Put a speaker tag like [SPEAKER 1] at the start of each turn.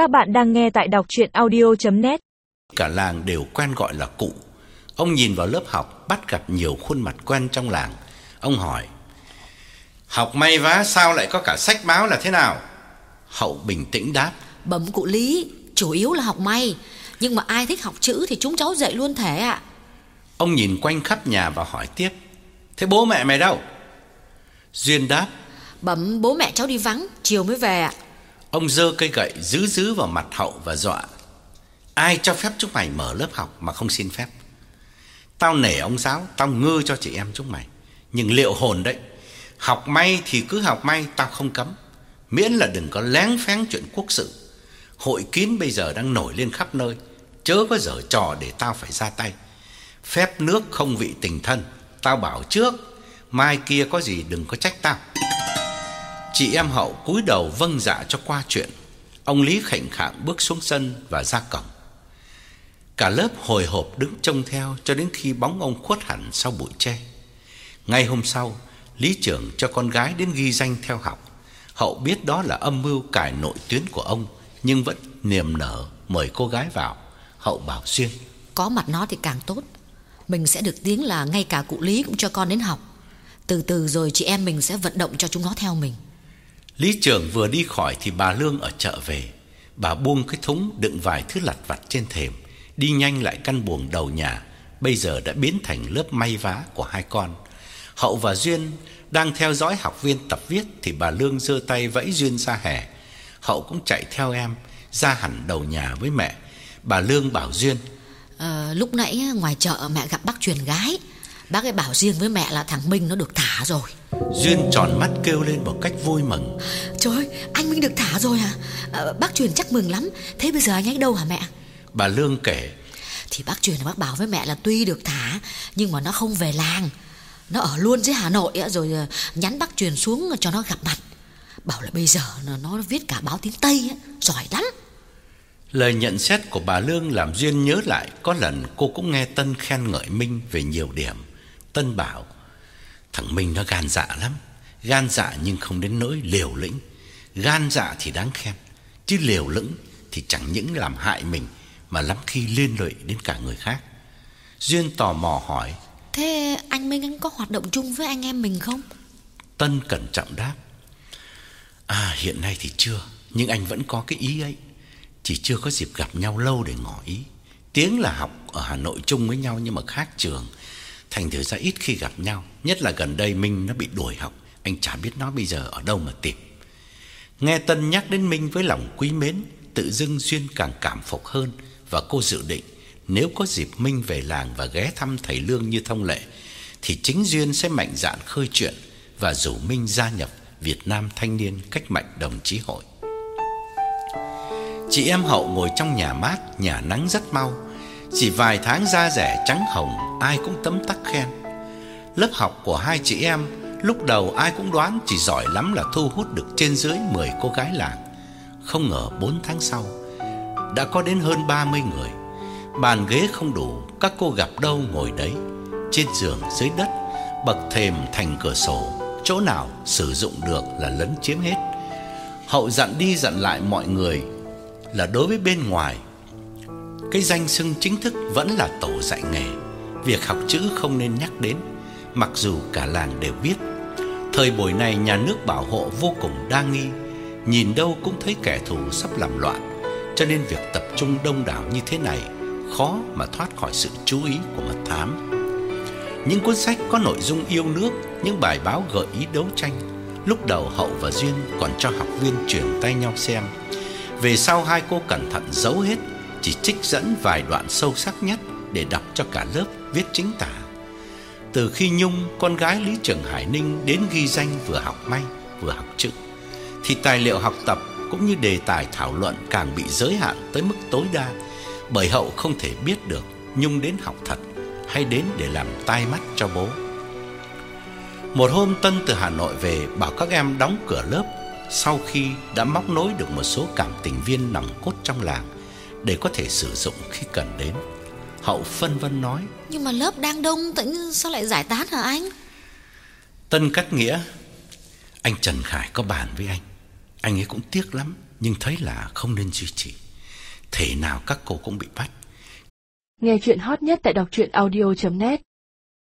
[SPEAKER 1] Các bạn đang nghe tại đọc chuyện audio.net
[SPEAKER 2] Cả làng đều quen gọi là cụ. Ông nhìn vào lớp học, bắt gặp nhiều khuôn mặt quen trong làng. Ông hỏi, học may vá sao lại có cả sách báo là thế nào? Hậu bình tĩnh đáp,
[SPEAKER 3] Bẩm cụ Lý, chủ yếu là học may Nhưng mà ai thích học chữ thì chúng cháu dạy luôn thể ạ
[SPEAKER 2] ông nhìn quanh khắp nhà và hỏi tiếp, thế bố mẹ mày đâu? Duyên đáp,
[SPEAKER 3] Bẩm bố mẹ cháu đi vắng, chiều mới về ạ
[SPEAKER 2] ông giơ cây gậy giữ giữ vào mặt Hậu và dọa, ai cho phép chúng mày mở lớp học mà không xin phép? Tao nể ông giáo, tao ngư cho chị em chúng mày. Nhưng liệu hồn đấy, học may thì cứ học may, tao không cấm. Miễn là đừng có lén phén chuyện quốc sự. Hội kín bây giờ đang nổi lên khắp nơi, chớ có dở trò để tao phải ra tay. Phép nước không vị tình thân, tao bảo trước, mai kia có gì đừng có trách tao. Chị em hậu cúi đầu vâng dạ cho qua chuyện. Ông Lý khảnh khạng bước xuống sân và ra cổng. Cả lớp hồi hộp đứng trông theo cho đến khi bóng ông khuất hẳn sau bụi tre. Ngay hôm sau, lý trưởng cho con gái đến ghi danh theo học. Hậu biết đó là âm mưu cải nội tuyến của ông, nhưng vẫn niềm nở mời cô gái vào. Hậu bảo xuyên
[SPEAKER 3] Có mặt nó thì càng tốt Mình sẽ được tiếng là ngay cả cụ Lý cũng cho con đến học Từ từ rồi chị em mình sẽ vận động cho chúng nó theo mình
[SPEAKER 2] Lý trưởng vừa đi khỏi thì bà Lương ở chợ về. Bà buông cái thúng đựng vài thứ lặt vặt trên thềm, đi nhanh lại căn buồng đầu nhà, bây giờ đã biến thành lớp may vá của hai con. Hậu và Duyên đang theo dõi học viên tập viết thì bà Lương giơ tay vẫy Duyên ra hè. Hậu cũng chạy theo em, ra hẳn đầu nhà với mẹ. Bà Lương bảo Duyên,
[SPEAKER 3] Ờ, Lúc nãy ngoài chợ mẹ gặp bác truyền gái Bác ấy bảo riêng với mẹ là thằng Minh nó được thả rồi
[SPEAKER 2] Duyên tròn mắt kêu lên một cách vui mừng.
[SPEAKER 3] Trời ơi, anh Minh được thả rồi à? Ờ, Bác truyền chắc mừng lắm Thế bây giờ anh ấy đâu hả mẹ?
[SPEAKER 2] Bà Lương kể,
[SPEAKER 3] Thì bác truyền bác bảo với mẹ là tuy được thả Nhưng mà nó không về làng Nó ở luôn dưới Hà Nội á, Rồi ờ, nhắn bác truyền xuống cho nó gặp mặt Bảo là bây giờ nó, viết cả báo tiếng Tây Giỏi lắm
[SPEAKER 2] Lời nhận xét của bà Lương làm Duyên nhớ lại có lần cô cũng nghe Tân khen ngợi Minh về nhiều điểm. Tân bảo, thằng Minh nó gan dạ lắm, gan dạ nhưng không đến nỗi liều lĩnh. Gan dạ thì đáng khen, chứ liều lĩnh thì chẳng những làm hại mình mà lắm khi liên lụy đến cả người khác. Duyên tò mò hỏi,
[SPEAKER 3] Thế anh Minh anh có hoạt động chung với anh em mình không?
[SPEAKER 2] Tân cẩn trọng đáp, à hiện nay thì chưa, nhưng anh vẫn có cái ý ấy. Chỉ chưa có dịp gặp nhau lâu để ngỏ ý. Tiếng là học ở Hà Nội chung với nhau nhưng mà khác trường. Thành thử ra ít khi gặp nhau, nhất là gần đây Minh nó bị đuổi học, anh chả biết nó bây giờ ở đâu mà tìm. Nghe Tân nhắc đến Minh với lòng quý mến, tự dưng Duyên càng cảm phục hơn và cô dự định nếu có dịp Minh về làng và ghé thăm thầy Lương như thông lệ thì chính Duyên sẽ mạnh dạn khơi chuyện và rủ Minh gia nhập Việt Nam Thanh niên Cách mạng Đồng chí hội. Chị em Hậu ngồi trong nhà mát, nhà nắng rất mau. Chỉ vài tháng da rẻ trắng hồng, ai cũng tấm tắc khen. Lớp học của hai chị em lúc đầu ai cũng đoán chỉ giỏi lắm là thu hút được trên dưới 10 cô gái làng. Không ngờ 4 tháng sau đã có đến hơn 30 người. Bàn ghế không đủ, các cô gặp đâu ngồi đấy. Trên giường, dưới đất, bậc thềm thành cửa sổ, chỗ nào sử dụng được là lấn chiếm hết. Hậu dặn đi dặn lại mọi người là đối với bên ngoài cái danh xưng chính thức vẫn là tổ dạy nghề. Việc học chữ không nên nhắc đến, mặc dù cả làng đều biết. Thời buổi này nhà nước bảo hộ vô cùng đa nghi, nhìn đâu cũng thấy kẻ thù sắp làm loạn, cho nên việc tập trung đông đảo như thế này khó mà thoát khỏi sự chú ý của mật thám. Những cuốn sách có nội dung yêu nước, những bài báo gợi ý đấu tranh, lúc đầu Hậu và Duyên còn cho học viên truyền tay nhau xem. Về sau hai cô cẩn thận giấu hết, chỉ trích dẫn vài đoạn sâu sắc nhất để đọc cho cả lớp viết chính tả. Từ khi Nhung, con gái Lý Trường Hải Ninh đến ghi danh vừa học may vừa học chữ, thì tài liệu học tập cũng như đề tài thảo luận càng bị giới hạn tới mức tối đa, bởi Hậu không thể biết được Nhung đến học thật hay đến để làm tai mắt cho bố. Một hôm Tân từ Hà Nội về bảo các em đóng cửa lớp sau khi đã móc nối được một số cảm tình viên nòng cốt trong làng để có thể sử dụng khi cần đến. Hậu phân vân nói,
[SPEAKER 3] Nhưng mà lớp đang đông Tự nhiên sao lại giải tán hả anh
[SPEAKER 2] Tân cắt nghĩa, anh Trần Khải có bàn với anh, anh ấy cũng tiếc lắm, nhưng thấy là không nên duy trì. Thể nào các cô cũng bị bắt.
[SPEAKER 1] Nghe chuyện hot nhất tại đọc truyện audio.net